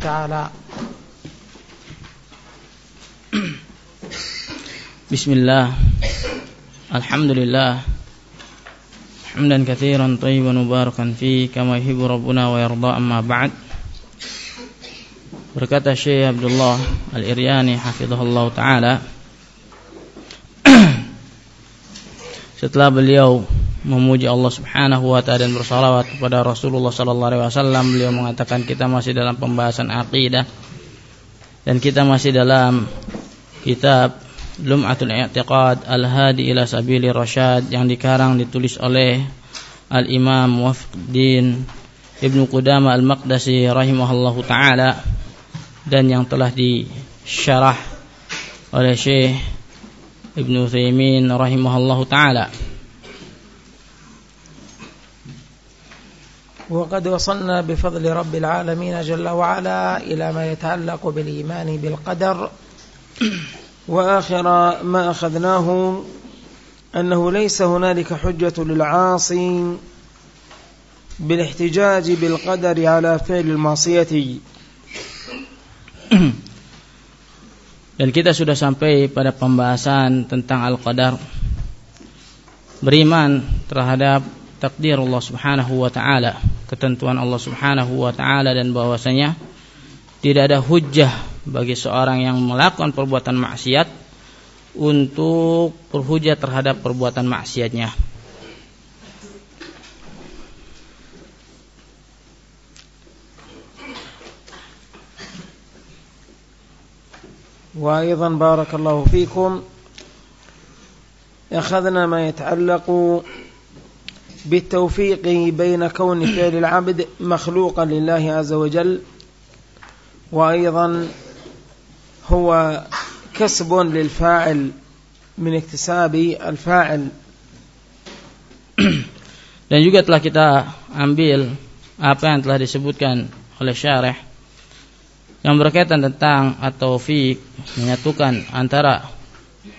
تعالى بسم الله الحمد لله حمدا كثيرا طيبا مباركا فيه كما يحب ربنا ويرضى أما بعد berkata Syekh Abdullah Al-Iryani hafizahullah taala setelah beliau memuji Allah Subhanahu wa taala dan bersalawat kepada Rasulullah sallallahu alaihi wasallam. Beliau mengatakan kita masih dalam pembahasan akidah dan kita masih dalam kitab Lum'atul I'tiqad Al-Hadi ila Sabili Rasyad yang dikarang ditulis oleh Al-Imam Wafqdin Ibnu Qudama Al-Maqdisi rahimahullahu taala dan yang telah disyarah oleh Syekh Ibnu Utsaimin rahimahullahu taala وقد وصلنا بفضل رب العالمين جل وعلا إلى ما يتعلق بالإيمان بالقدر. وآخر ما أخذناه أنه ليس هنالك حجة للعاصي بالاحتجاج بالقدر على فعل المعصية. Dan kita sudah sampai pada pembahasan tentang Al-Qadar. Beriman terhadap takdir Allah subhanahu wa ta'ala ketentuan Allah Subhanahu wa taala dan bahwasanya tidak ada hujjah bagi seorang yang melakukan perbuatan maksiat untuk berhujjah terhadap perbuatan maksiatnya. وأيضا بارك الله فيكم أخذنا ما يتعلق بالتوفيق بين كون فعل العبد مخلوقا لله عز وجل وأيضا هو كسب للفاعل من اكتساب الفاعل dan juga telah kita ambil apa yang telah disebutkan oleh syarih yang berkaitan tentang atau fiqh menyatukan antara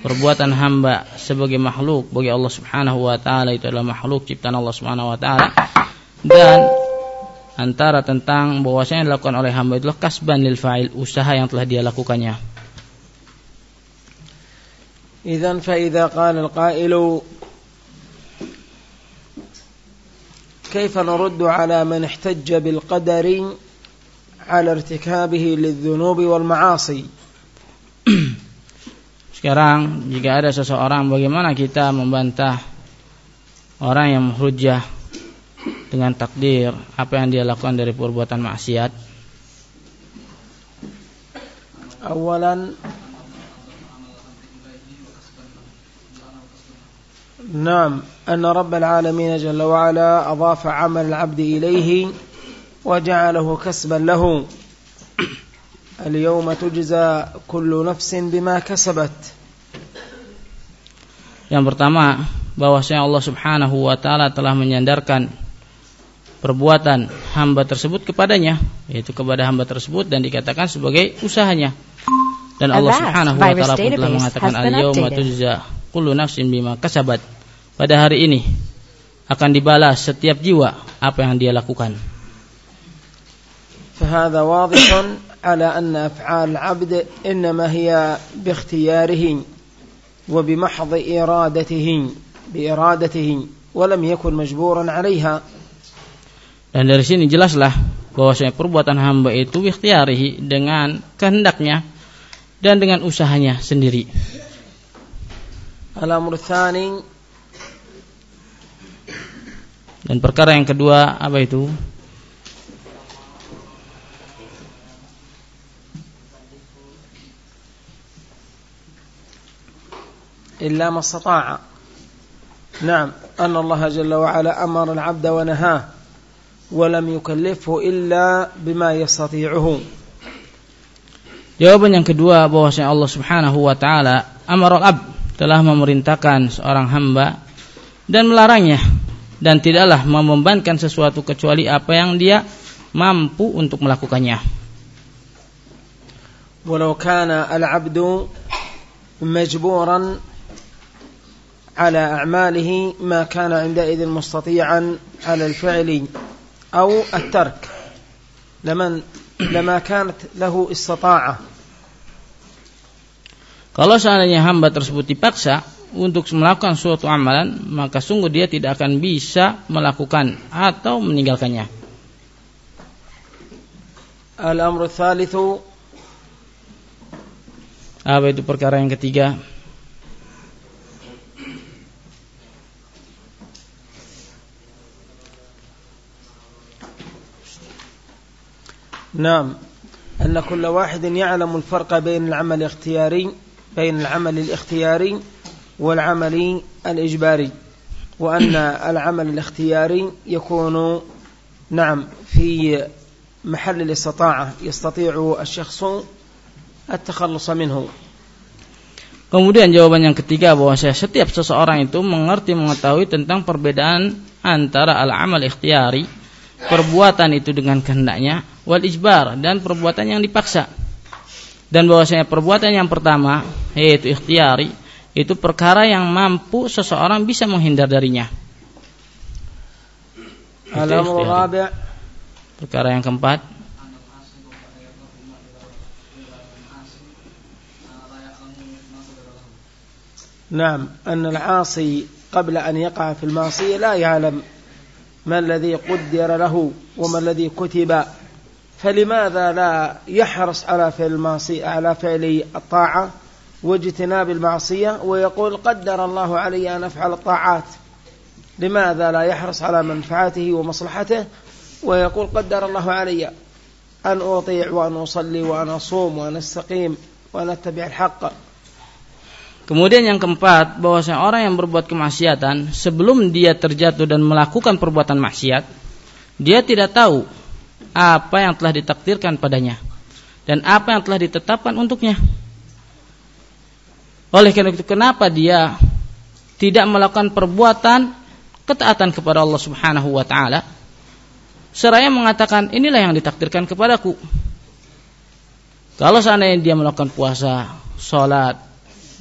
perbuatan hamba sebagai makhluk bagi Allah Subhanahu wa taala itu adalah makhluk ciptaan Allah Subhanahu wa taala dan antara tentang bahwasanya yang dilakukan oleh hamba itulah kasban lil fa'il usaha yang telah dia lakukannya. إذن فإذا قال القائل كيف نرد على من احتج بالقدر على ارتكابه للذنوب والمعاصي Sekarang jika ada seseorang bagaimana kita membantah orang yang hujah dengan takdir apa yang dia lakukan dari perbuatan maksiat? Awalan نعم أن رب العالمين جل وعلا أضاف عمل العبد إليه وجعله كسبا له اليوم تجزى كل نفس بما كسبت Yang pertama, bahwasanya Allah Subhanahu wa taala telah menyandarkan perbuatan hamba tersebut kepadanya, yaitu kepada hamba tersebut dan dikatakan sebagai usahanya. Dan Allah Subhanahu wa taala pun telah mengatakan al-yauma tujza kullu nafsin bima kasabat. Pada hari ini akan dibalas setiap jiwa apa yang dia lakukan. فهذا واضح على أن أفعال العبد إنما هي باختياره وبمحض إرادته بإرادته ولم يكن مجبورا عليها Dan dari sini jelaslah bahwasanya perbuatan hamba itu ikhtiarihi dengan kehendaknya dan dengan usahanya sendiri. الأمر الثاني Dan perkara yang kedua apa itu? إلا ما استطاع نعم أن الله جل وعلا أمر العبد ونهاه ولم يكلفه إلا بما يستطيعه Jawaban yang kedua bahwasanya Allah Subhanahu wa taala amarul ab telah memerintahkan seorang hamba dan melarangnya dan tidaklah membebankan sesuatu kecuali apa yang dia mampu untuk melakukannya. ولو كان العبد مجبورا على أعماله ما كان عندئذ مستطيعا على الفعل أو الترك لمن لما كانت له استطاعة Kalau seandainya hamba tersebut dipaksa untuk melakukan suatu amalan, maka sungguh dia tidak akan bisa melakukan atau meninggalkannya. الأمر الثالث Apa itu perkara yang ketiga? نعم أن كل واحد يعلم الفرق بين العمل الاختياري بين العمل الاختياري والعمل الإجباري وأن العمل الاختياري يكون نعم في محل الاستطاعة يستطيع الشخص التخلص منه Kemudian jawaban yang ketiga bahwa setiap seseorang itu mengerti mengetahui tentang perbedaan antara al-amal ikhtiyari, perbuatan itu dengan kehendaknya, wal ijbar dan perbuatan yang dipaksa. Dan bahwasanya perbuatan yang pertama yaitu ikhtiyari itu perkara yang mampu seseorang bisa menghindar darinya. Perkara yang keempat نعم أن العاصي قبل أن يقع في المعصية لا يعلم ما الذي قدر له وما الذي كتب فلماذا لا يحرص على فعل المعصية على فعل الطاعة واجتناب المعصية؟ ويقول قدر الله علي أن أفعل الطاعات. لماذا لا يحرص على منفعته ومصلحته؟ ويقول قدر الله علي أن أطيع وأن أصلي وأن أصوم وأن أستقيم وأن أتبع الحق. Kemudian yang keempat, bahwasanya orang yang berbuat kemaksiatan sebelum dia terjatuh dan melakukan perbuatan maksiat, dia tidak tahu apa yang telah ditakdirkan padanya dan apa yang telah ditetapkan untuknya. Oleh karena itu, kenapa dia tidak melakukan perbuatan ketaatan kepada Allah Subhanahu wa taala? Seraya mengatakan, inilah yang ditakdirkan kepadaku. Kalau seandainya dia melakukan puasa, sholat,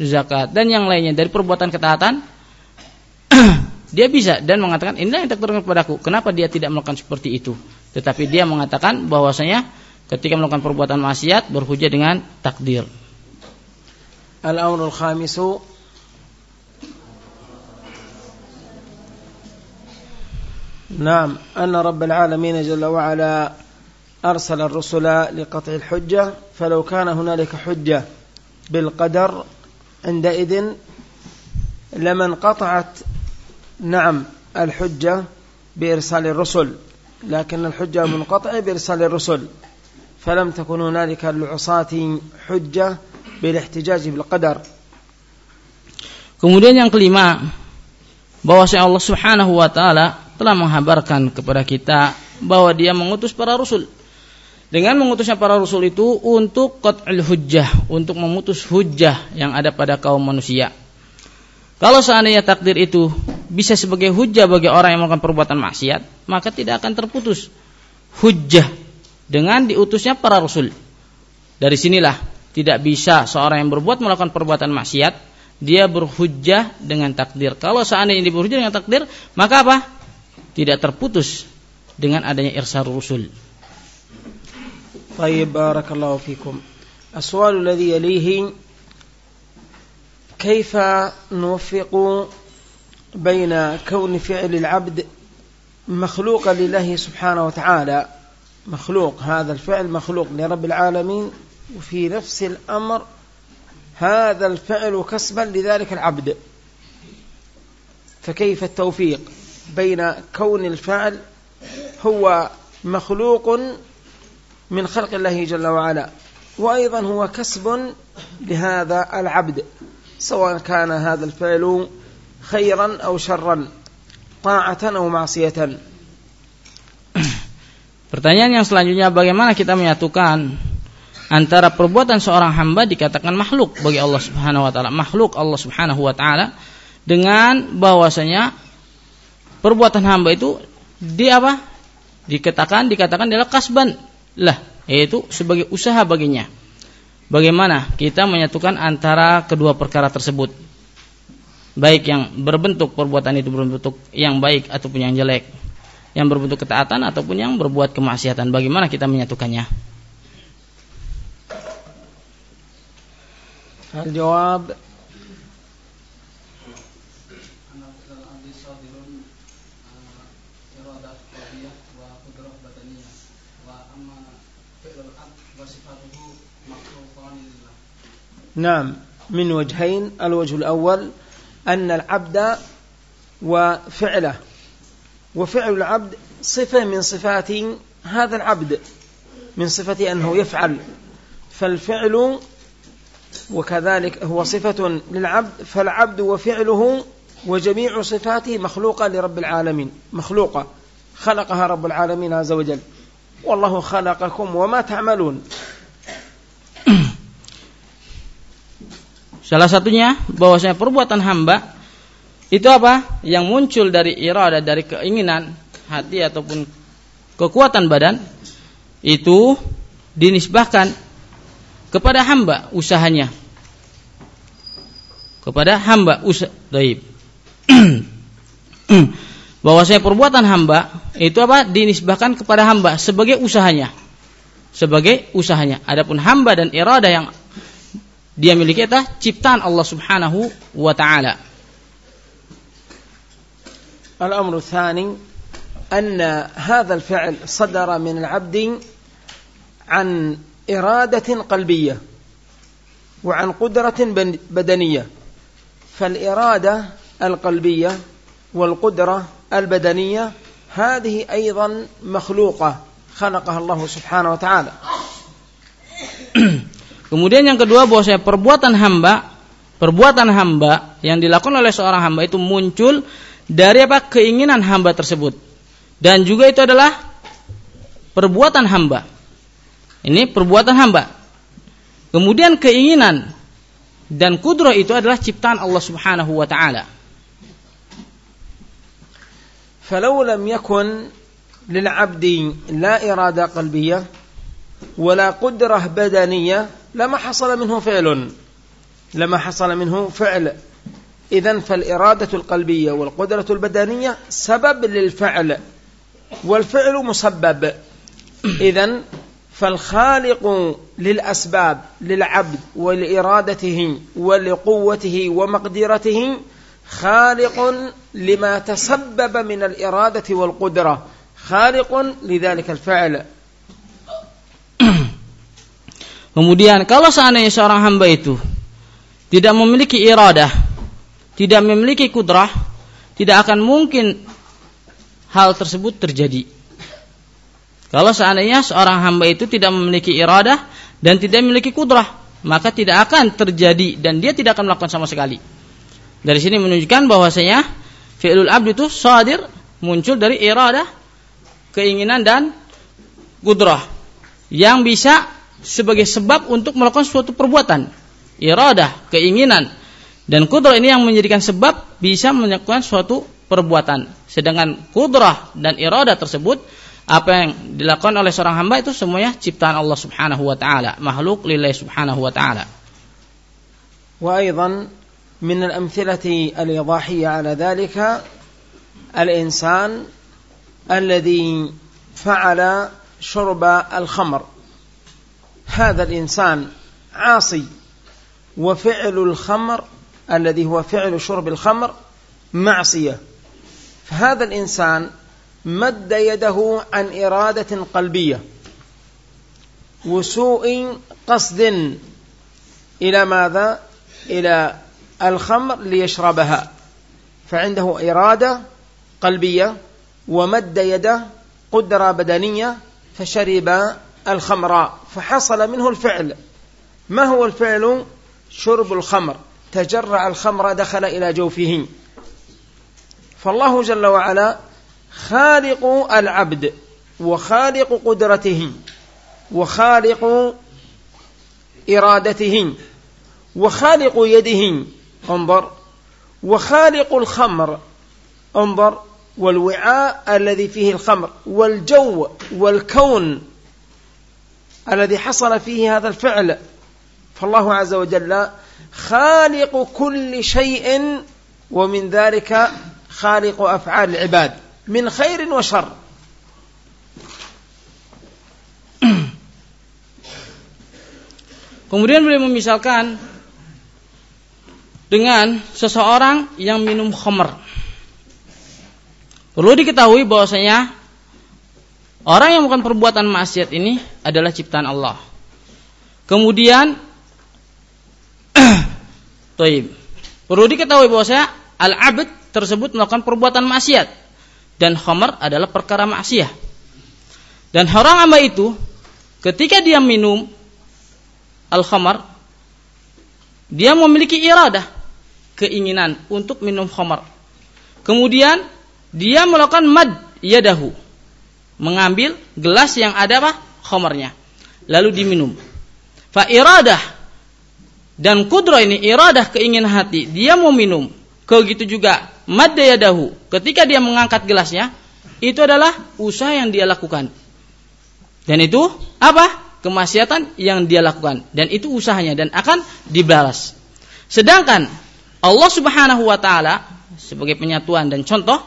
zakat dan yang lainnya dari perbuatan ketaatan dia bisa dan mengatakan inilah yang takdirkan kepadaku kenapa dia tidak melakukan seperti itu tetapi dia mengatakan bahwasanya ketika melakukan perbuatan maksiat berhujah dengan takdir al-amrul khamisu نعم أن رب العالمين جل وعلا أرسل الرسل لقطع الحجة فلو كان هنالك حجة بالقدر عندئذ لمن قطعت نعم الحجة بإرسال الرسل لكن الحجة منقطعة بإرسال الرسل فلم تكن هنالك للعصاة حجة بالاحتجاج بالقدر Kemudian yang kelima, bahwa Allah Subhanahu wa taala telah menghabarkan kepada kita bahwa Dia mengutus para rasul dengan mengutusnya para rasul itu untuk qat'il hujjah, untuk memutus hujjah yang ada pada kaum manusia. Kalau seandainya takdir itu bisa sebagai hujjah bagi orang yang melakukan perbuatan maksiat, maka tidak akan terputus hujjah dengan diutusnya para rasul. Dari sinilah tidak bisa seorang yang berbuat melakukan perbuatan maksiat, dia berhujjah dengan takdir. Kalau seandainya dia berhujjah dengan takdir, maka apa? Tidak terputus dengan adanya irsal rasul. طيب بارك الله فيكم السؤال الذي يليه كيف نوفق بين كون فعل العبد مخلوقا لله سبحانه وتعالى. مخلوق هذا الفعل مخلوق لرب العالمين وفي نفس الأمر هذا الفعل كسبا لذلك العبد. فكيف التوفيق بين كون الفعل هو مخلوق من خلق الله جل وعلا وأيضا هو كسب لهذا العبد سواء كان هذا الفعل خيرا أو شرا طاعة أو معصية Pertanyaan yang selanjutnya bagaimana kita menyatukan antara perbuatan seorang hamba dikatakan makhluk bagi Allah Subhanahu wa taala, makhluk Allah Subhanahu wa taala dengan bahwasanya perbuatan hamba itu di apa? Dikatakan dikatakan adalah kasban, lah yaitu sebagai usaha baginya. Bagaimana kita menyatukan antara kedua perkara tersebut? baik yang berbentuk perbuatan itu berbentuk yang baik ataupun yang jelek, yang berbentuk ketaatan ataupun yang berbuat kemaksiatan. Bagaimana kita menyatukannya? Al-jawab نعم من وجهين الوجه awal أن العبد وفعله. وفعل العبد صفة من صفات هذا العبد من صفة أنه يفعل. فالفعل وكذلك هو صفة للعبد فالعبد وفعله وجميع صفاته مخلوقة لرب العالمين مخلوقة. خلقها رب العالمين عز وجل. والله خلقكم وما تعملون. Salah satunya bahwasanya perbuatan hamba itu apa? Yang muncul dari irada dari keinginan hati ataupun kekuatan badan itu dinisbahkan kepada hamba usahanya. Kepada hamba usaha. bahwasanya perbuatan hamba itu apa? Dinisbahkan kepada hamba sebagai usahanya. Sebagai usahanya. Adapun hamba dan irada yang dia miliki adalah ciptaan Allah Subhanahu wa taala. الأمر الثاني أن هذا الفعل صدر من العبد عن إرادة قلبية وعن قدرة بدنية. فالإرادة القلبية والقدرة البدنية هذه أيضا مخلوقة خلقها الله سبحانه وتعالى. Kemudian yang kedua bahwasanya perbuatan hamba, perbuatan hamba yang dilakukan oleh seorang hamba itu muncul dari apa? keinginan hamba tersebut. Dan juga itu adalah perbuatan hamba. Ini perbuatan hamba. Kemudian keinginan dan kudrah itu adalah ciptaan Allah Subhanahu wa taala. فلو لم يكن للعبد لا إرادة قلبية ولا قدرة بدنية لما حصل منه فعل. لما حصل منه فعل. إذا فالإرادة القلبية والقدرة البدنية سبب للفعل والفعل مسبب. إذا فالخالق للأسباب للعبد ولإرادته ولقوته ومقدرته خالق لما تسبب من الإرادة والقدرة خالق لذلك الفعل. Kemudian kalau seandainya seorang hamba itu tidak memiliki iradah, tidak memiliki kudrah, tidak akan mungkin hal tersebut terjadi. Kalau seandainya seorang hamba itu tidak memiliki iradah dan tidak memiliki kudrah, maka tidak akan terjadi dan dia tidak akan melakukan sama sekali. Dari sini menunjukkan bahwasanya fi'lul abd itu sadir muncul dari iradah, keinginan dan kudrah yang bisa sebagai sebab untuk melakukan suatu perbuatan. Iradah keinginan. Dan kudrah ini yang menjadikan sebab bisa melakukan suatu perbuatan. Sedangkan kudrah dan iradah tersebut apa yang dilakukan oleh seorang hamba itu semuanya ciptaan Allah Subhanahu wa taala. Makhluk lillahi Subhanahu wa taala. Wa aidan min al-amthilati al ala dhalika al-insan alladhi fa'ala شرب الخمر. هذا الإنسان عاصي وفعل الخمر الذي هو فعل شرب الخمر معصية. فهذا الإنسان مد يده عن إرادة قلبية وسوء قصد إلى ماذا؟ إلى الخمر ليشربها. فعنده إرادة قلبية ومد يده قدرة بدنية فشرب الخمراء فحصل منه الفعل. ما هو الفعل؟ شرب الخمر. تجرع الخمر دخل إلى جوفه. فالله جل وعلا خالق العبد وخالق قدرته وخالق إرادته وخالق يده. انظر. وخالق الخمر. انظر. والوعاء الذي فيه الخمر والجو والكون الذي حصل فيه هذا الفعل فالله عز وجل خالق كل شيء ومن ذلك خالق أفعال العباد من خير وشر Kemudian beliau memisalkan dengan seseorang yang minum khamr. Perlu diketahui bahwasanya orang yang melakukan perbuatan maksiat ini adalah ciptaan Allah. Kemudian Taib. Perlu diketahui bahwasanya al-abd tersebut melakukan perbuatan maksiat dan khamr adalah perkara maksiat. Dan orang hamba itu ketika dia minum al-khamr dia memiliki iradah keinginan untuk minum khamar. Kemudian dia melakukan mad yadahu. Mengambil gelas yang ada apa? Khamarnya. Lalu diminum. Fa iradah dan kudro ini iradah keinginan hati. Dia mau minum. Begitu juga mad yadahu. Ketika dia mengangkat gelasnya, itu adalah usaha yang dia lakukan. Dan itu apa? Kemaksiatan yang dia lakukan dan itu usahanya dan akan dibalas. Sedangkan Allah Subhanahu wa taala sebagai penyatuan dan contoh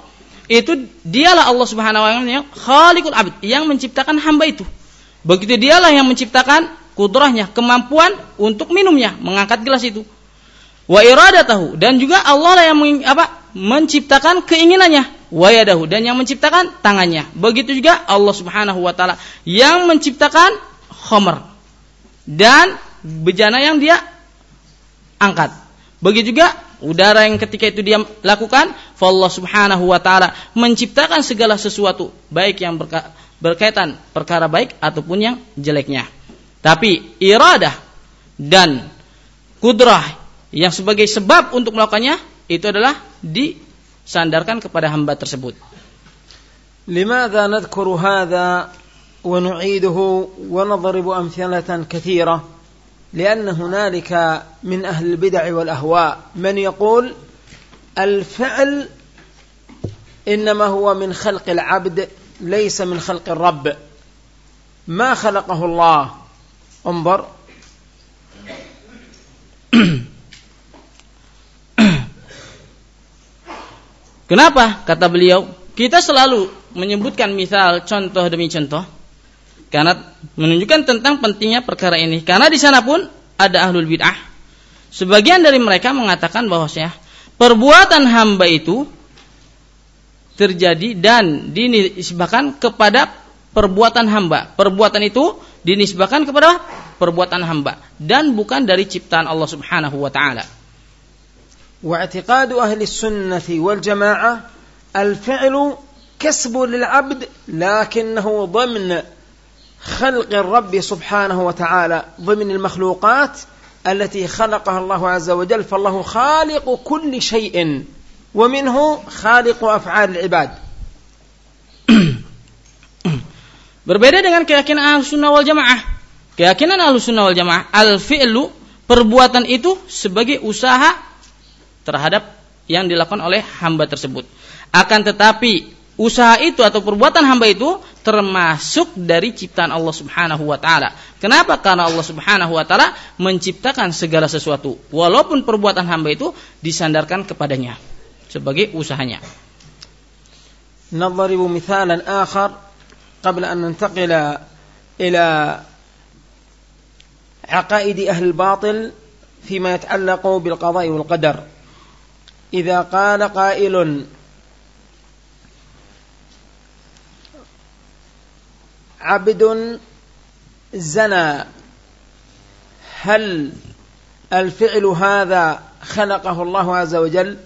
itu dialah Allah Subhanahu wa taala yang khaliqul abd yang menciptakan hamba itu. Begitu dialah yang menciptakan kudrahnya, kemampuan untuk minumnya, mengangkat gelas itu. Wa iradatahu dan juga Allah lah yang apa? menciptakan keinginannya wa yadahu dan yang menciptakan tangannya. Begitu juga Allah Subhanahu wa taala yang menciptakan khamr dan bejana yang dia angkat. Begitu juga udara yang ketika itu dia lakukan, Allah Subhanahu wa taala menciptakan segala sesuatu, baik yang berka berkaitan perkara baik ataupun yang jeleknya. Tapi iradah dan kudrah yang sebagai sebab untuk melakukannya itu adalah disandarkan kepada hamba tersebut. لماذا نذكر هذا ونعيده ونضرب أمثلة كثيرة لأن هنالك من أهل البدع والأهواء من يقول الفعل إنما هو من خلق العبد ليس من خلق الرب ما خلقه الله انظر Kenapa? Kata beliau, kita selalu menyebutkan misal contoh demi contoh karena menunjukkan tentang pentingnya perkara ini. Karena di sana pun ada ahlul bid'ah. Sebagian dari mereka mengatakan bahwasanya perbuatan hamba itu terjadi dan dinisbahkan kepada perbuatan hamba. Perbuatan itu dinisbahkan kepada perbuatan hamba dan bukan dari ciptaan Allah Subhanahu wa taala. واعتقاد أهل السنة والجماعة الفعل كسب للعبد لكنه ضمن خلق الرب سبحانه وتعالى ضمن المخلوقات التي خلقها الله عز وجل فالله خالق كل شيء ومنه خالق أفعال العباد Berbeda dengan keyakinan ahlu sunnah wal jamaah. Keyakinan ahlu sunnah wal jamaah, al-fi'lu, perbuatan itu sebagai usaha terhadap yang dilakukan oleh hamba tersebut. Akan tetapi usaha itu atau perbuatan hamba itu termasuk dari ciptaan Allah Subhanahu wa taala. Kenapa? Karena Allah Subhanahu wa taala menciptakan segala sesuatu walaupun perbuatan hamba itu disandarkan kepadanya sebagai usahanya. نضرب مثالا آخر قبل أن ننتقل إلى عقائد أهل الباطل فيما يتعلق بالقضاء والقدر إذا قال قائل عبد زنى هل الفعل هذا خلقه الله عز وجل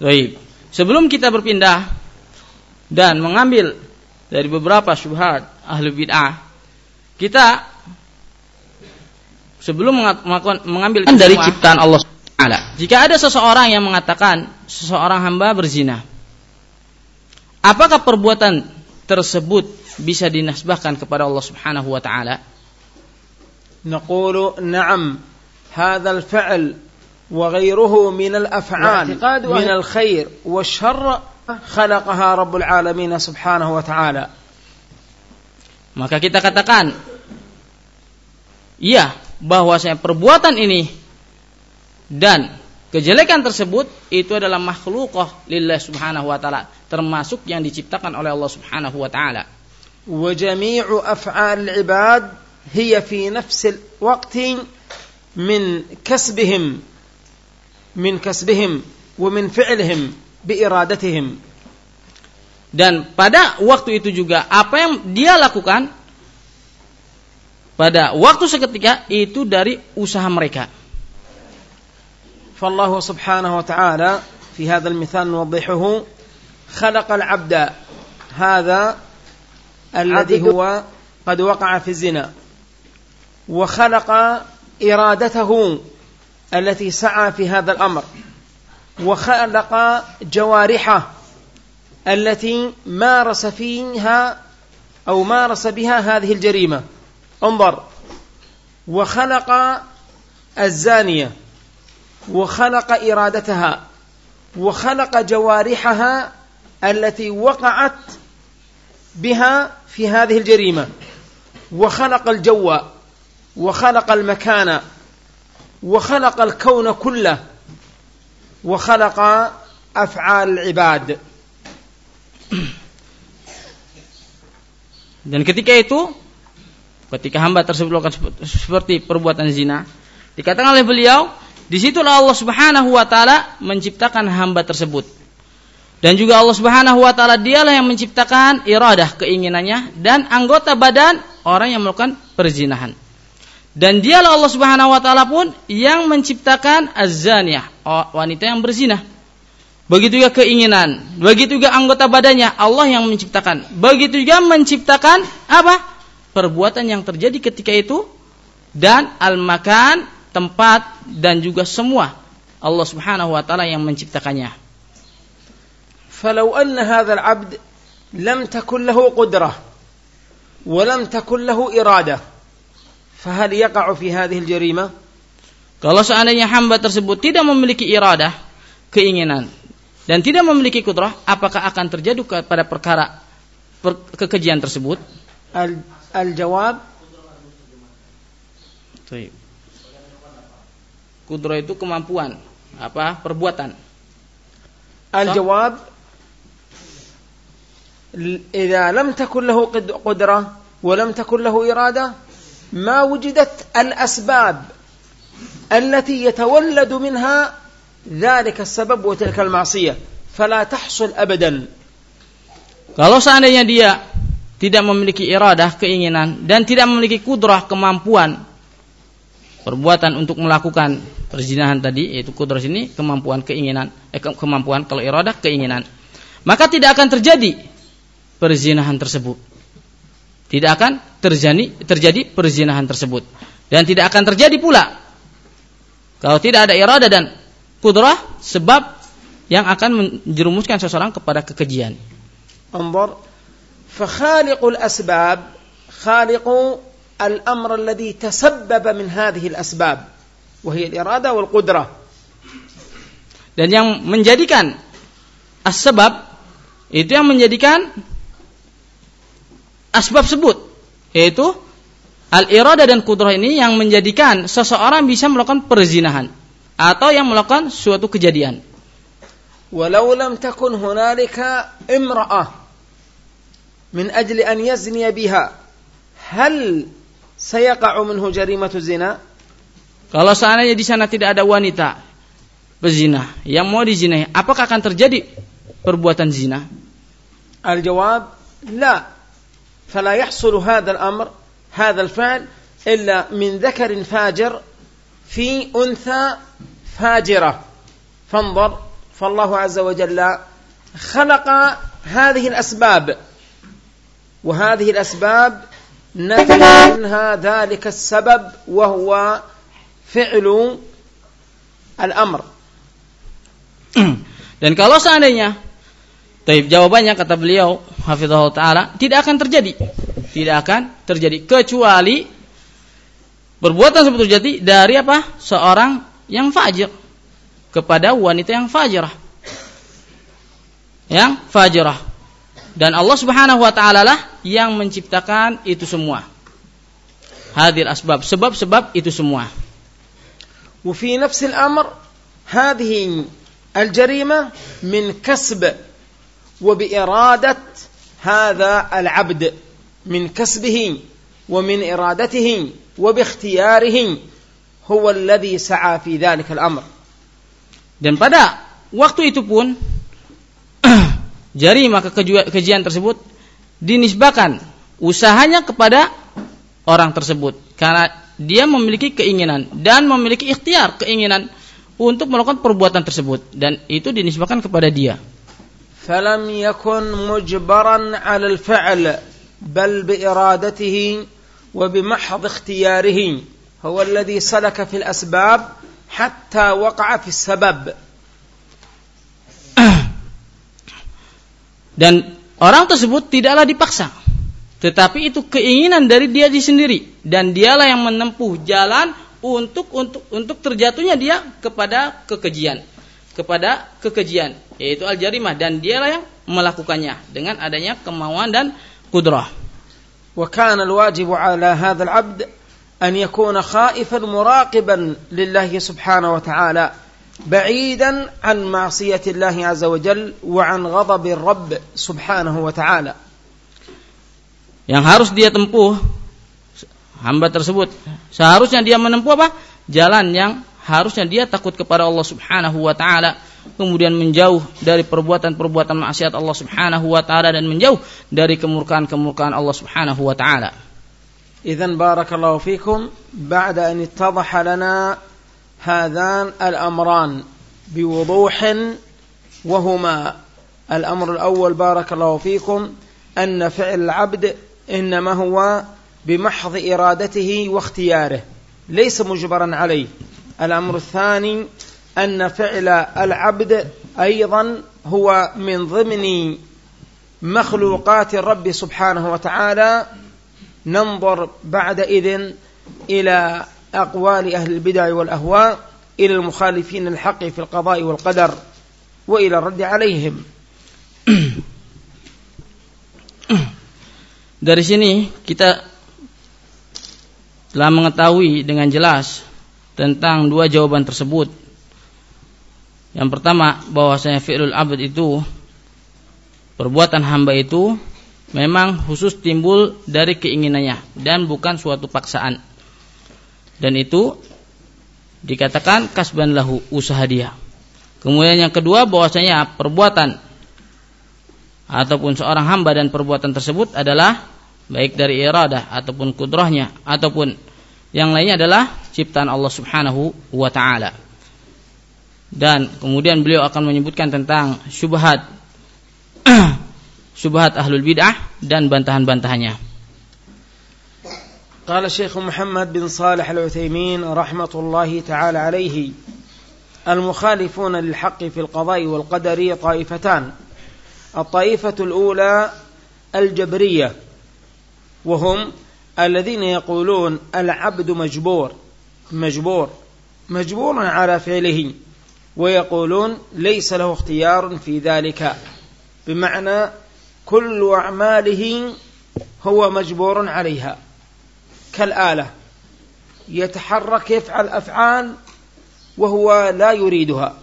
Baik. Sebelum kita berpindah dan mengambil dari beberapa syubhat ahli bid'ah, kita sebelum mengambil dari ciptaan Allah Taala. Jika ada seseorang yang mengatakan seseorang hamba berzina, apakah perbuatan tersebut bisa dinasbahkan kepada Allah Subhanahu wa taala? Naqulu na'am hadzal fa'l wa ghayruhu min al-af'al min al-khair wasyarr khalaqaha rabbul alamin subhanahu wa ta'ala. Maka kita katakan iya bahwasanya perbuatan ini dan kejelekan tersebut itu adalah makhlukah lillah subhanahu wa taala termasuk yang diciptakan oleh Allah Subhanahu wa taala. وجميع أفعال العباد هي في نفس الوقت من كسبهم من كسبهم ومن فعلهم بإرادتهم dan pada waktu itu juga apa yang dia lakukan pada waktu seketika itu dari usaha mereka. فالله سبحانه وتعالى في هذا المثال نوضحه خلق العبد هذا الذي هو قد وقع في الزنا. وخلق إرادته التي سعى في هذا الأمر. وخلق جوارحه التي مارس فيها أو مارس بها هذه الجريمة. انظر. وخلق الزانية. وخلق إرادتها. وخلق جوارحها التي وقعت بها في هذه الجريمة وخلق الجو وخلق المكان وخلق الكون كله وخلق أفعال العباد Dan ketika itu, ketika hamba tersebut melakukan seperti perbuatan zina, dikatakan oleh beliau, disitulah Allah Subhanahu wa taala menciptakan hamba tersebut. Dan juga Allah Subhanahu wa taala dialah yang menciptakan iradah keinginannya dan anggota badan orang yang melakukan perzinahan. Dan dialah Allah Subhanahu wa taala pun yang menciptakan az-zaniyah, wanita yang berzina. Begitu juga keinginan, begitu juga anggota badannya Allah yang menciptakan. Begitu juga menciptakan apa? Perbuatan yang terjadi ketika itu dan al-makan, tempat dan juga semua Allah Subhanahu wa taala yang menciptakannya. فلو أن هذا العبد لم تكن له قدرة ولم تكن له إرادة فهل يقع في هذه الجريمة؟ Kalau seandainya hamba tersebut tidak memiliki iradah, keinginan, dan tidak memiliki kudrah, apakah akan terjadi pada perkara per, kekejian tersebut? Al, al-jawab Kudrah itu kemampuan, apa? Perbuatan. Al-jawab إذا لم تكن له قدرة ولم تكن له إرادة ما وجدت الأسباب التي يتولد منها ذلك السبب وتلك المعصية فلا تحصل أبدا Kalau seandainya dia tidak memiliki iradah, keinginan dan tidak memiliki kudrah, kemampuan perbuatan untuk melakukan perzinahan tadi yaitu kudrah ini kemampuan keinginan eh, kemampuan kalau iradah keinginan maka tidak akan terjadi perzinahan tersebut tidak akan terjadi terjadi perzinahan tersebut dan tidak akan terjadi pula kalau tidak ada iradah dan kudrah sebab yang akan menjerumuskan seseorang kepada kekejian. انظر فخالق الأسباب خالق الأمر الذي تسبب من هذه الأسباب وهي الإرادة والقدرة dan yang menjadikan asbab itu yang menjadikan asbab sebut yaitu al-irada dan kudrah ini yang menjadikan seseorang bisa melakukan perzinahan atau yang melakukan suatu kejadian. Walau lam takun hunalika imra'ah min ajli an yazni biha hal sayaqa'u minhu jarimatu zina? Kalau seandainya di sana tidak ada wanita pezina yang mau dizinai, apakah akan terjadi perbuatan zina? Al-jawab la. فلا يحصل هذا الأمر هذا الفعل إلا من ذكر فاجر في أنثى فاجرة. فانظر فالله عز وجل خلق هذه الأسباب. وهذه الأسباب نتج منها ذلك السبب وهو فعل الأمر. Dan kalau seandainya Taib jawabannya kata beliau hafizahullah taala tidak akan terjadi. Tidak akan terjadi kecuali perbuatan seperti terjadi dari apa? Seorang yang fajir kepada wanita yang fajirah. Yang fajirah. Dan Allah Subhanahu wa taala lah yang menciptakan itu semua. Hadir asbab, sebab-sebab itu semua. وفي نفس الأمر هذه الجريمة من كسب وبإرادة هذا العبد من كسبه ومن إرادته وباختياره هو الذي سعى في ذلك الأمر dan pada waktu itu pun jari maka kejian tersebut dinisbahkan usahanya kepada orang tersebut karena dia memiliki keinginan dan memiliki ikhtiar keinginan untuk melakukan perbuatan tersebut dan itu dinisbahkan kepada dia. فلم يكن مجبرا على الفعل بل بإرادته وبمحض اختياره هو الذي سلك في الأسباب حتى وقع في السبب dan orang tersebut tidaklah dipaksa tetapi itu keinginan dari dia sendiri dan dialah yang menempuh jalan untuk untuk untuk terjatuhnya dia kepada kekejian kepada kekejian yaitu al-jarimah dan dialah yang melakukannya dengan adanya kemauan dan kudrah. Wa kana al-wajib 'ala hadha al-'abd an yakuna khaifan muraqiban lillah subhanahu wa ta'ala ba'idan 'an ma'siyati Allah 'azza wa jalla wa 'an ghadabi rabb subhanahu wa ta'ala. Yang harus dia tempuh hamba tersebut seharusnya dia menempuh apa? Jalan yang harusnya dia takut kepada Allah Subhanahu wa taala kemudian menjauh dari perbuatan-perbuatan maksiat Allah Subhanahu wa taala dan menjauh dari kemurkaan-kemurkaan Allah Subhanahu wa taala. بارك الله فيكم بعد أن اتضح لنا هذان الأمران بوضوح وهما الأمر الأول بارك الله فيكم أن فعل العبد إنما هو بمحض إرادته واختياره ليس مجبرا عليه الأمر الثاني أن فعل العبد أيضا هو من ضمن مخلوقات الرب سبحانه وتعالى. ننظر بعد إذن إلى أقوال أهل البدع والأهواء إلى المخالفين الحق في القضاء والقدر وإلى الرد عليهم. Dari sini kita telah mengetahui dengan jelas tentang dua jawaban tersebut. Yang pertama bahwasanya fi'lul abd itu perbuatan hamba itu memang khusus timbul dari keinginannya dan bukan suatu paksaan. Dan itu dikatakan kasban lahu usaha dia. Kemudian yang kedua bahwasanya perbuatan ataupun seorang hamba dan perbuatan tersebut adalah baik dari iradah ataupun kudrahnya ataupun yang lainnya adalah ciptaan Allah Subhanahu wa taala. Dan kemudian beliau akan menyebutkan tentang syubhat syubhat ahlul bid'ah dan bantahan-bantahannya. قال الشيخ محمد بن صالح العثيمين رحمة الله تعالى عليه المخالفون للحق في القضاء والقدر طائفتان الطائفة الأولى الجبرية وهم الذين يقولون العبد مجبور مجبور مجبور على فعله. ويقولون ليس له اختيار في ذلك. بمعنى كل أعماله هو مجبور عليها. كالآلة يتحرك يفعل أفعال وهو لا يريدها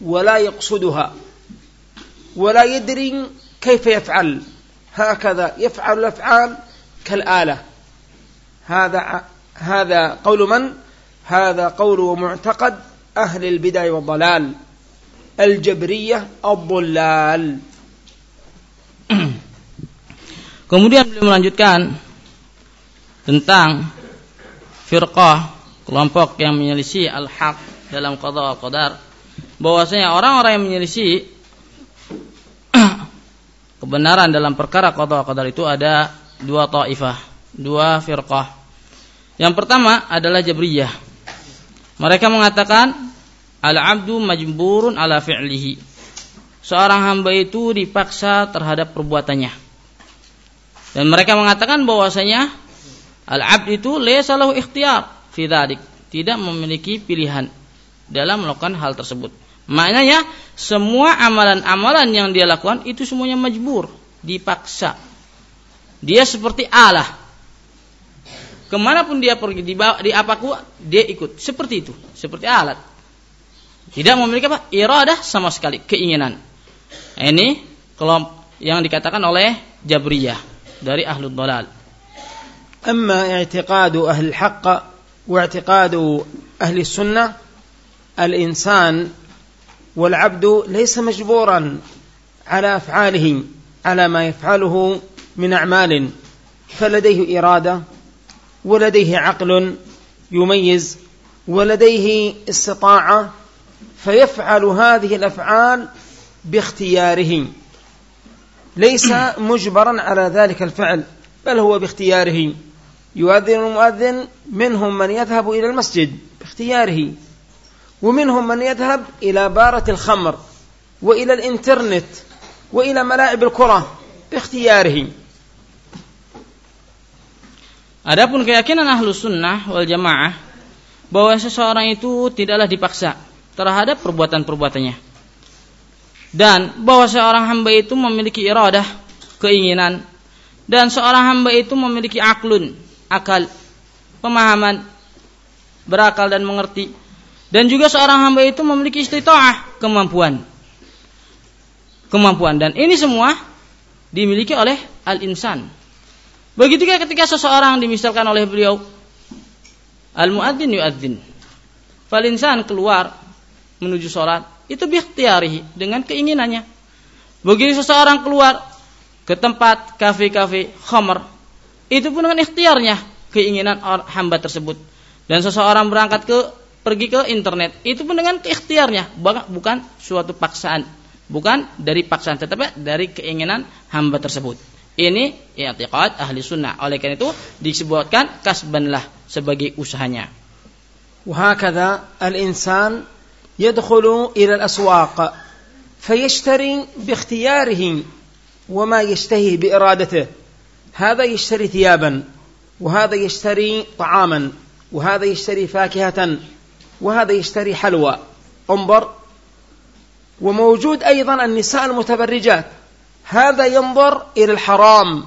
ولا يقصدها ولا يدري كيف يفعل. هكذا يفعل الأفعال كالآلة. هذا هذا قول من؟ هذا قول ومعتقد أهل البدع والضلال الجبرية الضلال Kemudian beliau melanjutkan tentang firqah kelompok yang menyelisih al-haq dalam qada qadar bahwasanya orang-orang yang menyelisih kebenaran dalam perkara qada qadar itu ada dua taifah, dua firqah. Yang pertama adalah Jabriyah. Mereka mengatakan al-abdu majburun ala fi'lihi. Seorang hamba itu dipaksa terhadap perbuatannya. Dan mereka mengatakan bahwasanya al-abd itu laysa lahu ikhtiyar fi tidak memiliki pilihan dalam melakukan hal tersebut. Maknanya semua amalan-amalan yang dia lakukan itu semuanya majbur, dipaksa dia seperti Allah. Kemanapun dia pergi di, di apaku dia ikut. Seperti itu, seperti alat. Tidak memiliki apa? Iradah sama sekali, keinginan. Ini kelompok yang dikatakan oleh Jabriyah dari Ahlul Dalal. أما اعتقاد أهل الحق واعتقاد أهل السنة الإنسان والعبد ليس مجبورا على أفعاله على ما يفعله من أعمال فلديه إرادة ولديه عقل يميز ولديه استطاعة فيفعل هذه الأفعال باختياره. ليس مجبرا على ذلك الفعل بل هو باختياره. يؤذن المؤذن منهم من يذهب إلى المسجد باختياره ومنهم من يذهب إلى بارة الخمر وإلى الإنترنت وإلى ملاعب الكرة باختياره. Adapun keyakinan ahlu sunnah wal jamaah bahwa seseorang itu tidaklah dipaksa terhadap perbuatan-perbuatannya. Dan bahwa seorang hamba itu memiliki iradah keinginan dan seorang hamba itu memiliki aklun akal pemahaman berakal dan mengerti. Dan juga seorang hamba itu memiliki istita'ah kemampuan. Kemampuan. Dan ini semua dimiliki oleh al-insan Begitu juga ketika seseorang dimisalkan oleh beliau al-muadzin yuadzin. Falinsan keluar menuju sholat itu bikhtiarihi dengan keinginannya. Begitu seseorang keluar ke tempat kafe-kafe khamar itu pun dengan ikhtiarnya keinginan hamba tersebut. Dan seseorang berangkat ke pergi ke internet itu pun dengan ikhtiarnya bukan suatu paksaan bukan dari paksaan tetapi dari keinginan hamba tersebut ini i'tiqad ahli sunnah. Oleh karena itu disebutkan kasbanlah sebagai usahanya. وهكذا الإنسان يدخل إلى الأسواق فيشتري باختياره وما يشتهي بإرادته هذا يشتري ثيابا وهذا يشتري طعاما وهذا يشتري فاكهة وهذا يشتري حلوى انظر وموجود أيضا النساء المتبرجات هذا ينظر إلى الحرام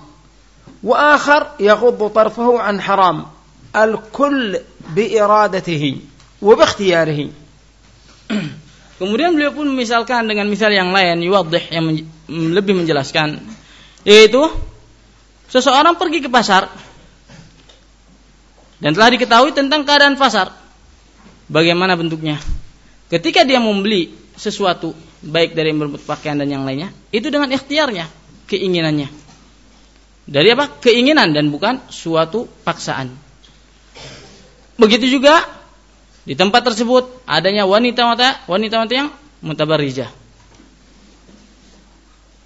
وآخر يغض طرفه عن حرام الكل بإرادته وباختياره Kemudian beliau pun misalkan dengan misal yang lain, yuwadih yang men lebih menjelaskan, yaitu seseorang pergi ke pasar dan telah diketahui tentang keadaan pasar, bagaimana bentuknya. Ketika dia membeli sesuatu, baik dari merebut pakaian dan yang lainnya, itu dengan ikhtiarnya, keinginannya. Dari apa? Keinginan dan bukan suatu paksaan. Begitu juga di tempat tersebut adanya wanita-wanita wanita-wanita yang mutabarrijah.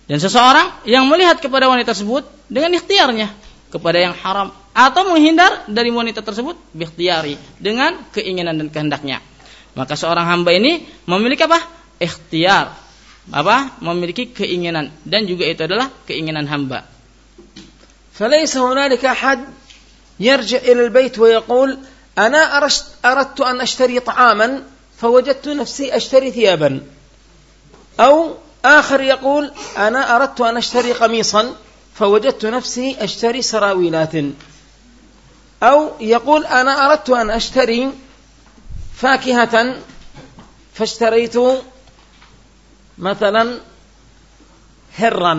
Dan seseorang yang melihat kepada wanita tersebut dengan ikhtiarnya kepada yang haram atau menghindar dari wanita tersebut bikhtiari dengan keinginan dan kehendaknya. Maka seorang hamba ini memiliki apa? Ikhtiar. Apa? Memiliki keinginan. Dan juga itu adalah keinginan hamba. فليس هنالك أحد يرجع إلى البيت ويقول أنا أردت أن أشتري طعاما فوجدت نفسي أشتري ثيابا. أو آخر يقول أنا أردت أن أشتري قميصا فوجدت نفسي أشتري سراويلات. أو يقول أنا أردت أن أشتري فاكهة فاشتريت مثلا هرا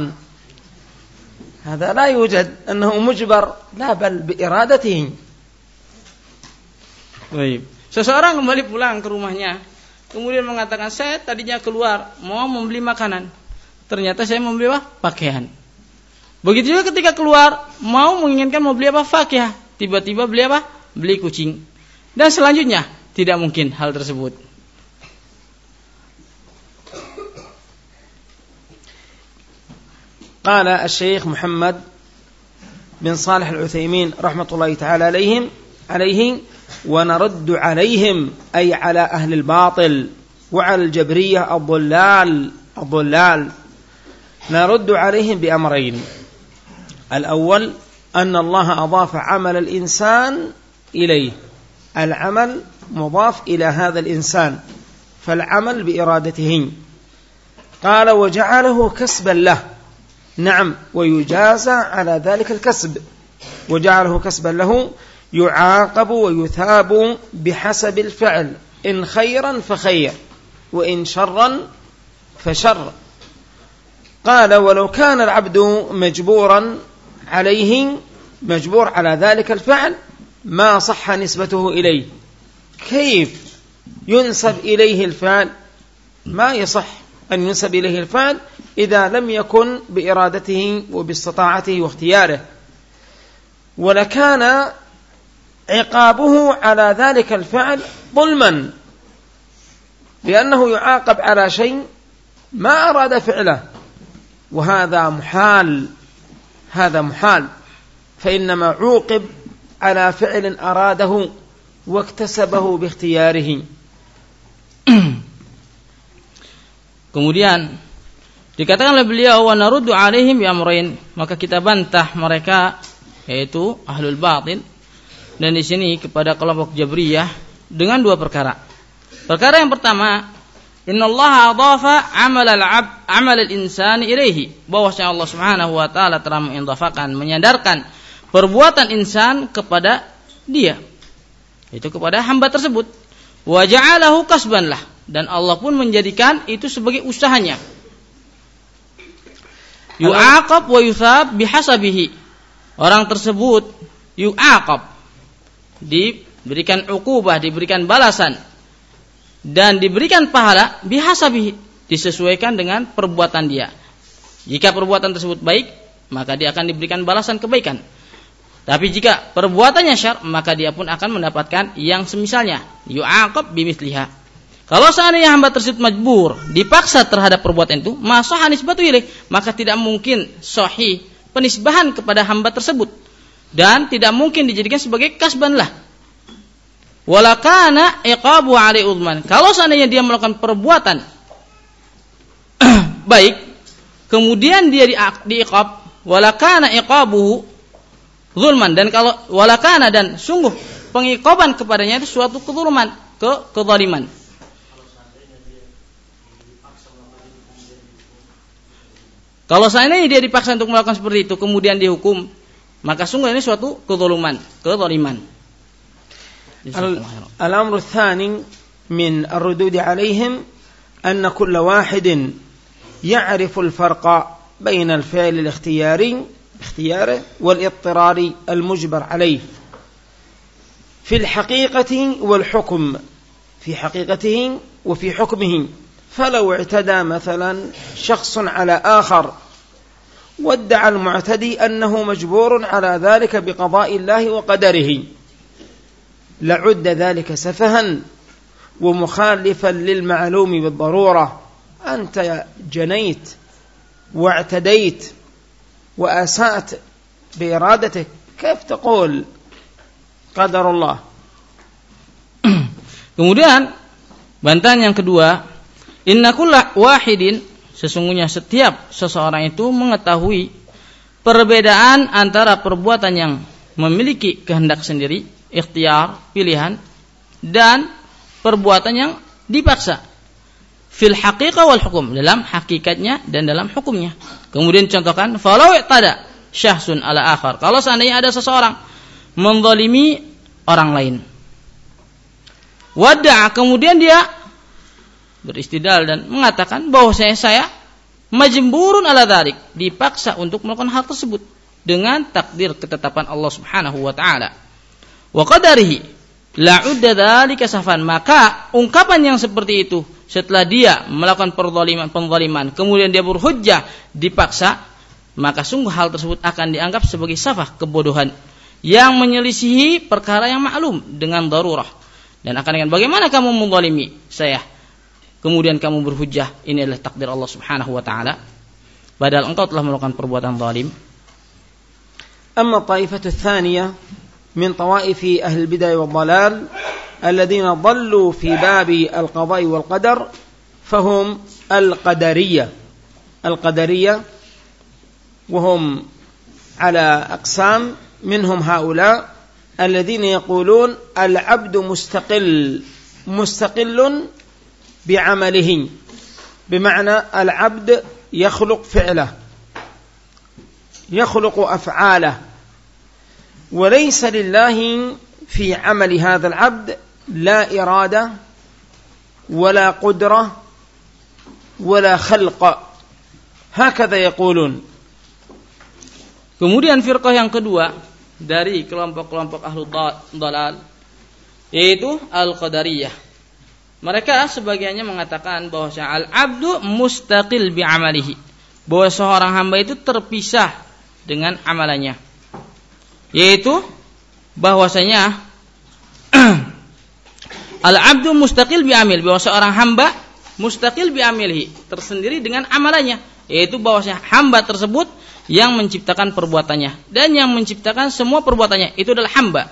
هذا لا يوجد أنه مجبر لا بل بإرادته Baik. Seseorang kembali pulang ke rumahnya, kemudian mengatakan saya tadinya keluar mau membeli makanan, ternyata saya membeli apa? Pakaian. Begitu juga ketika keluar mau menginginkan mau beli apa? Fakih. Tiba-tiba beli apa? Beli kucing. Dan selanjutnya tidak mungkin hal tersebut. قال الشيخ محمد بن صالح العثيمين رحمة الله تعالى عليهم عليه ونرد عليهم أي على أهل الباطل وعلى الجبرية الضلال الضلال. نرد عليهم بأمرين. الأول أن الله أضاف عمل الإنسان إليه. العمل مضاف إلى هذا الإنسان فالعمل بإرادته. قال وجعله كسبا له. نعم ويجازى على ذلك الكسب وجعله كسبا له يعاقب ويثاب بحسب الفعل إن خيرا فخير وإن شرا فشر. قال ولو كان العبد مجبورا عليه مجبور على ذلك الفعل ما صح نسبته إليه. كيف ينسب إليه الفعل؟ ما يصح. أن ينسب إليه الفعل إذا لم يكن بإرادته وباستطاعته واختياره. ولكان عقابه على ذلك الفعل ظلما لأنه يعاقب على شيء ما أراد فعله وهذا محال هذا محال. فإنما عوقب على فعل أراده واكتسبه باختياره. Kemudian dikatakan oleh beliau wa naruddu alaihim yamrain maka kita bantah mereka yaitu ahlul batin dan di sini kepada kelompok Jabriyah dengan dua perkara. Perkara yang pertama Inna Allah adafa amal al-ab amal al-insani ilaihi. Bahwasanya Allah Subhanahu wa taala telah mengindafakan, menyadarkan perbuatan insan kepada dia. Itu kepada hamba tersebut. Wa ja'alahu kasban lah dan Allah pun menjadikan itu sebagai usahanya. Yu'aqab wa yusab bihasabihi. Orang tersebut yu'aqab diberikan ukubah, diberikan balasan dan diberikan pahala bihasabi disesuaikan dengan perbuatan dia. Jika perbuatan tersebut baik, maka dia akan diberikan balasan kebaikan. Tapi jika perbuatannya syar, maka dia pun akan mendapatkan yang semisalnya. Yu'aqab bimithliha. Kalau seandainya hamba tersebut majbur, dipaksa terhadap perbuatan itu, masa batu ilaih, maka tidak mungkin sahih penisbahan kepada hamba tersebut dan tidak mungkin dijadikan sebagai kasban lah Walakana iqabu ali udman. Kalau seandainya dia melakukan perbuatan baik, kemudian dia di, diiqab, walakana iqabuhu zulman dan kalau walakana dan sungguh pengikoban kepadanya itu suatu kezulman, ke kezaliman. Kalau seandainya dia dipaksa untuk melakukan seperti itu, kemudian dihukum, maka sungguh ini suatu kezaliman, kezaliman. الأمر الثاني من الردود عليهم أن كل واحد يعرف الفرق بين الفعل الاختياري اختياره والاضطراري المجبر عليه في الحقيقة والحكم في حقيقته وفي حكمه فلو اعتدى مثلا شخص على آخر وادعى المعتدي أنه مجبور على ذلك بقضاء الله وقدره لعد ذلك سفها ومخالفا للمعلوم بالضرورة. أنت جنيت واعتديت وأسأت بإرادتك كيف تقول قدر الله؟ Kemudian bantahan yang kedua, inna wahidin sesungguhnya setiap seseorang itu mengetahui perbedaan antara perbuatan yang memiliki kehendak sendiri ikhtiar, pilihan dan perbuatan yang dipaksa fil haqiqah wal hukum dalam hakikatnya dan dalam hukumnya. Kemudian contohkan falau tada syahsun ala akhar. Kalau seandainya ada seseorang menzalimi orang lain. Wada'a kemudian dia beristidal dan mengatakan bahwa saya saya majemburun ala dharik dipaksa untuk melakukan hal tersebut dengan takdir ketetapan Allah Subhanahu wa taala. Wa qadarihi la dzalika safan. Maka ungkapan yang seperti itu setelah dia melakukan perzaliman penzaliman kemudian dia berhujjah dipaksa maka sungguh hal tersebut akan dianggap sebagai safah kebodohan yang menyelisihi perkara yang maklum dengan darurah. Dan akan dengan bagaimana kamu menzalimi? Saya kemudian kamu berhujjah ini adalah takdir Allah Subhanahu wa taala padahal engkau telah melakukan perbuatan zalim amma taifatu tsaniyah من طوائف أهل البدع والضلال الذين ضلوا في باب القضاء والقدر فهم القدرية القدرية وهم على أقسام منهم هؤلاء الذين يقولون العبد مستقل مستقل بعمله بمعنى العبد يخلق فعله. يخلق أفعاله. وليس لله في عمل هذا العبد لا إرادة ولا قدرة ولا خلق. هكذا يقولون. Kemudian firqah yang kedua dari kelompok-kelompok ahlu dalal yaitu al-qadariyah. Mereka sebagiannya mengatakan bahwa al-abdu mustaqil bi amalihi. Bahwa seorang hamba itu terpisah dengan amalannya. Yaitu bahwasanya al-abdu mustaqil bi amil bahwa seorang hamba mustaqil bi amilhi tersendiri dengan amalannya yaitu bahwasanya hamba tersebut yang menciptakan perbuatannya dan yang menciptakan semua perbuatannya itu adalah hamba.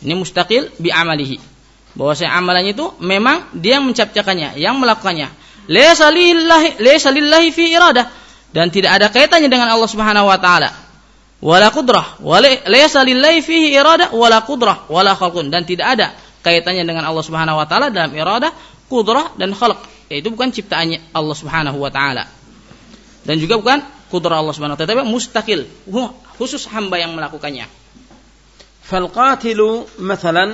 Ini mustaqil bi amalihi Bahwasanya amalannya itu memang dia yang menciptakannya, yang melakukannya. Laisa lillahi laisa lillahi fi iradah dan tidak ada kaitannya dengan Allah Subhanahu wa taala. Wala qudrah, wala laisa lillahi fihi iradah wala qudrah wala khalqun dan tidak ada kaitannya dengan Allah Subhanahu wa taala dalam iradah, qudrah dan khalq. Itu bukan ciptaannya Allah Subhanahu wa taala. Dan juga bukan kudrah Allah Subhanahu wa taala, tapi mustaqil, khusus hamba yang melakukannya. فالقاتل مثلا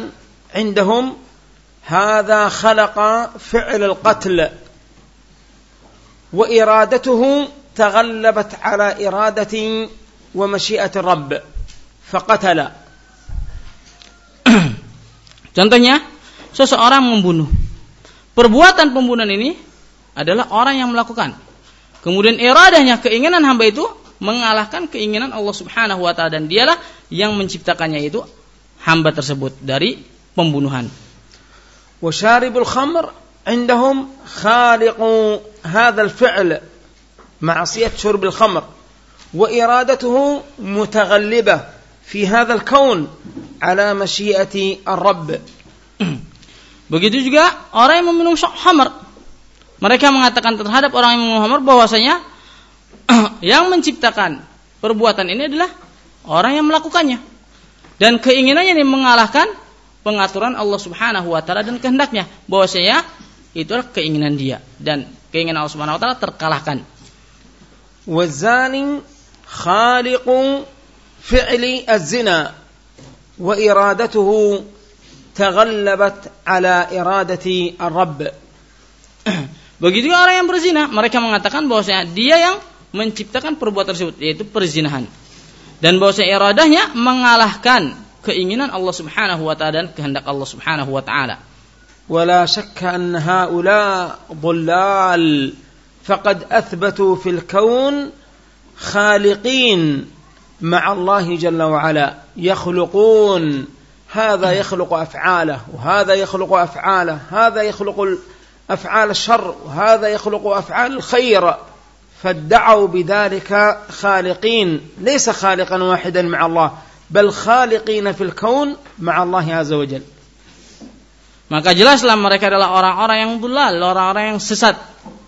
عندهم هذا خلق فعل القتل وإرادته تغلبت على إرادة ومشيئة الرب فقتل Contohnya, seseorang membunuh. Perbuatan pembunuhan ini adalah orang yang melakukan. Kemudian iradahnya, keinginan hamba itu mengalahkan keinginan Allah Subhanahu wa taala dan dialah yang menciptakannya itu hamba tersebut dari pembunuhan. وشارب الخمر عندهم خالق هذا الفعل معصية شرب الخمر وإرادته متغلبة في هذا الكون على مشيئة الرب Begitu juga orang yang meminum khamr mereka mengatakan terhadap orang yang Muhammad bahwasanya yang menciptakan perbuatan ini adalah orang yang melakukannya. Dan keinginannya ini mengalahkan pengaturan Allah Subhanahu wa taala dan kehendaknya bahwasanya itu adalah keinginan dia dan keinginan Allah Subhanahu wa taala terkalahkan. Wazani khaliqu fi'li az-zina wa iradatuhu taghallabat ala iradati ar-rabb. Begitu orang yang berzina, mereka mengatakan bahwasanya dia yang menciptakan perbuatan tersebut yaitu perzinahan. Dan bahwasanya iradahnya mengalahkan keinginan Allah Subhanahu wa taala dan kehendak Allah Subhanahu wa taala. ولا شك أن هؤلاء ضلال. فقد أثبتوا في الكون خالقين مع الله جل وعلا يخلقون. هذا يخلق أفعاله وهذا يخلق أفعاله هذا يخلق أفعال الشر وهذا يخلق أفعال الخير. فادعوا بذلك خالقين. ليس خالقا واحدا مع الله. bal khaliqina fil kaun ma'allahi azza wa jal. Maka jelaslah mereka adalah orang-orang yang bulal, orang-orang yang sesat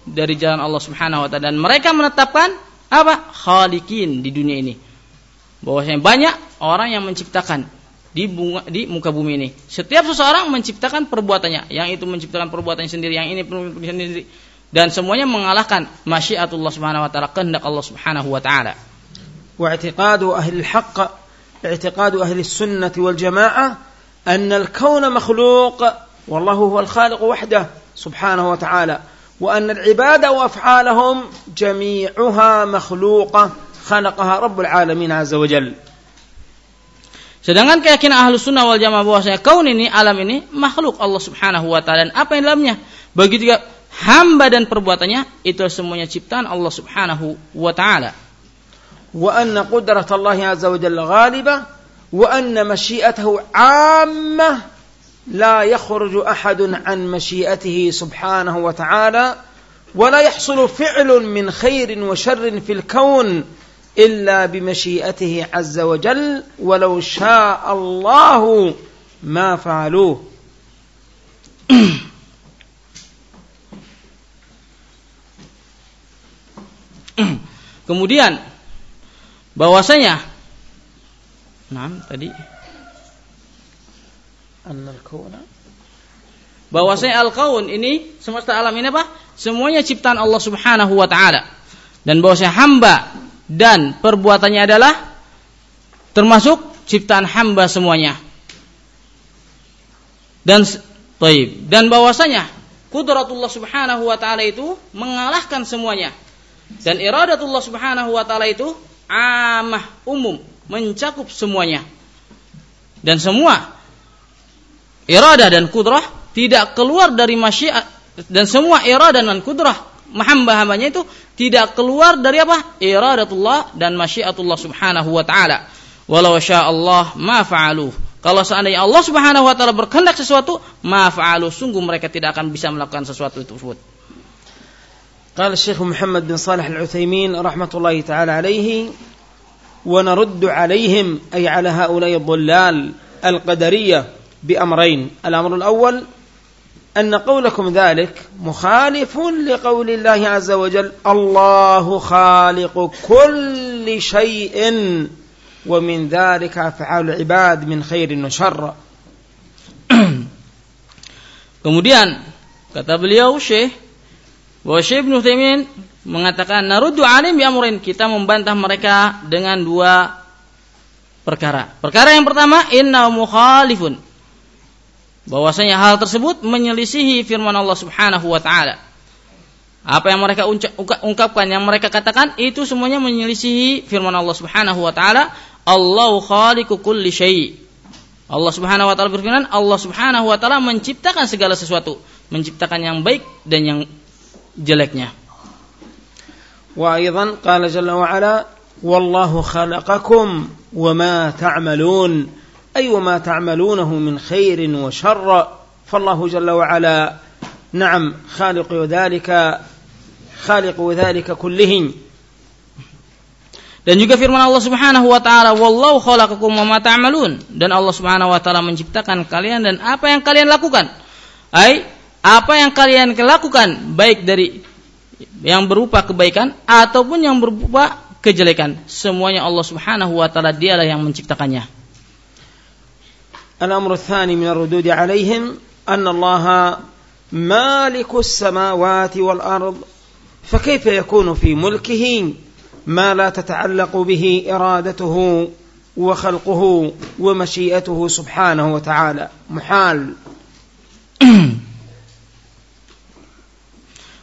dari jalan Allah Subhanahu wa taala dan mereka menetapkan apa? khaliqin di dunia ini. Bahwasanya banyak orang yang menciptakan di bunga, di muka bumi ini. Setiap seseorang menciptakan perbuatannya, yang itu menciptakan perbuatannya sendiri, yang ini perbuatannya sendiri dan semuanya mengalahkan masyiatullah Subhanahu wa taala kehendak Allah Subhanahu wa taala. Wa'atiqadu ahli al-haqq اعتقاد أهل السنة والجماعة أن الكون مخلوق والله هو الخالق وحده سبحانه وتعالى وأن العباد وأفعالهم جميعها مخلوقة خلقها رب العالمين عز وجل Sedangkan keyakinan ahlu sunnah wal jamaah bahwasanya kaun ini, alam ini, makhluk Allah subhanahu wa ta'ala. Dan apa yang dalamnya? Begitu juga hamba dan perbuatannya, itu semuanya ciptaan Allah subhanahu wa ta'ala. وأن قدرة الله عز وجل غالبة وأن مشيئته عامة لا يخرج أحد عن مشيئته سبحانه وتعالى ولا يحصل فعل من خير وشر في الكون إلا بمشيئته عز وجل ولو شاء الله ما فعلوه. Kemudian bahwasanya Nah, tadi bahwasanya al-kaun ini semesta alam ini apa? Semuanya ciptaan Allah Subhanahu wa taala. Dan bahwasanya hamba dan perbuatannya adalah termasuk ciptaan hamba semuanya. Dan taib dan bahwasanya kudratullah subhanahu wa taala itu mengalahkan semuanya. Dan iradatullah subhanahu wa taala itu amah umum, mencakup semuanya. dan semua iradah dan kudrah tidak keluar dari masyiat dan semua iradah dan kudrah hamba-hambanya itu tidak keluar dari apa? Iradatullah dan masyiatullah subhanahu wa ta'ala. Walau Allah ma fa'aluh. Kalau seandainya Allah subhanahu wa ta'ala berkehendak sesuatu, ma. Sungguh mereka tidak akan bisa melakukan sesuatu itu. قال الشيخ محمد بن صالح العثيمين رحمة الله تعالى عليه ونرد عليهم أي على هؤلاء الضلال القدرية بأمرين. الأمر الأول أن قولكم ذلك مخالف لقول الله عز وجل الله خالق كل شيء ومن ذلك أفعال العباد من خير وشر. Kemudian kata beliau Syekh bahwa Syekh Ibnu Taimin mengatakan naruddu alim bi amrin kita membantah mereka dengan dua perkara. Perkara yang pertama inna mukhalifun bahwasanya hal tersebut menyelisihi firman Allah Subhanahu wa taala. Apa yang mereka ungkapkan, yang mereka katakan itu semuanya menyelisihi firman Allah Subhanahu wa taala, Allahu khaliqu kulli syai. Allah Subhanahu wa taala berfirman, Allah Subhanahu wa taala menciptakan segala sesuatu, menciptakan yang baik dan yang jeleknya. Wa aidan qala jalla wa ala wallahu khalaqakum wa ma ta'malun ay wa ma ta'malunahu min khairin wa syarra fallahu jalla wa ala na'am khaliqu dzalika khaliqu dzalika kullihin. dan juga firman Allah Subhanahu wa taala, "Wallahu khalaqakum wama ta'malun." Dan Allah Subhanahu wa taala menciptakan kalian dan apa yang kalian lakukan. Ai apa yang kalian lakukan baik dari yang berupa kebaikan ataupun yang berupa kejelekan semuanya Allah Subhanahu wa taala dialah yang menciptakannya الأمر الثاني من الردود عليهم أن الله مالك السماوات والأرض فكيف يكون في ملكه ما لا تتعلق به إرادته وخلقه ومشيئته سبحانه وتعالى محال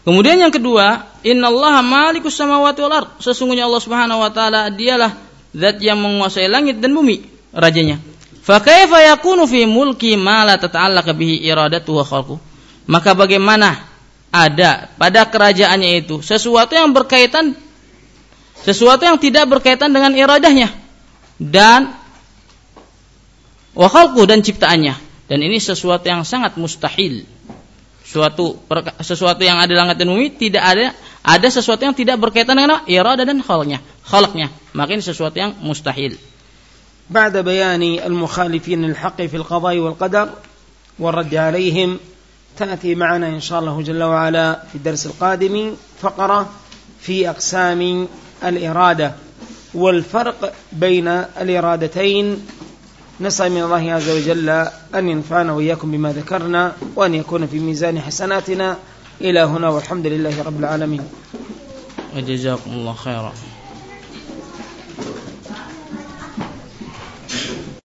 Kemudian yang kedua, innallaha malikus samawati wal ard. Sesungguhnya Allah Subhanahu wa taala dialah zat yang menguasai langit dan bumi, rajanya. Fa kaifa yakunu fi mulki ma la tata'allaq bihi iradatu wa khalqu? Maka bagaimana ada pada kerajaannya itu sesuatu yang berkaitan sesuatu yang tidak berkaitan dengan iradahnya dan wa khalqu dan ciptaannya. Dan ini sesuatu yang sangat mustahil suatu sesuatu yang ada di langit dan bumi tidak ada ada sesuatu yang tidak berkaitan dengan irada dan khalqnya khalqnya maka ini sesuatu yang mustahil بعد بيان المخالفين الحق في القضاء والقدر والرد عليهم تأتي معنا إن شاء الله جل وعلا في الدرس القادم فقرة في أقسام الإرادة والفرق بين الإرادتين نسأل من الله عز وجل أن ينفعنا وإياكم بما ذكرنا وأن يكون في ميزان حسناتنا. إلى هنا والحمد لله رب العالمين. وجزاكم الله خيرا.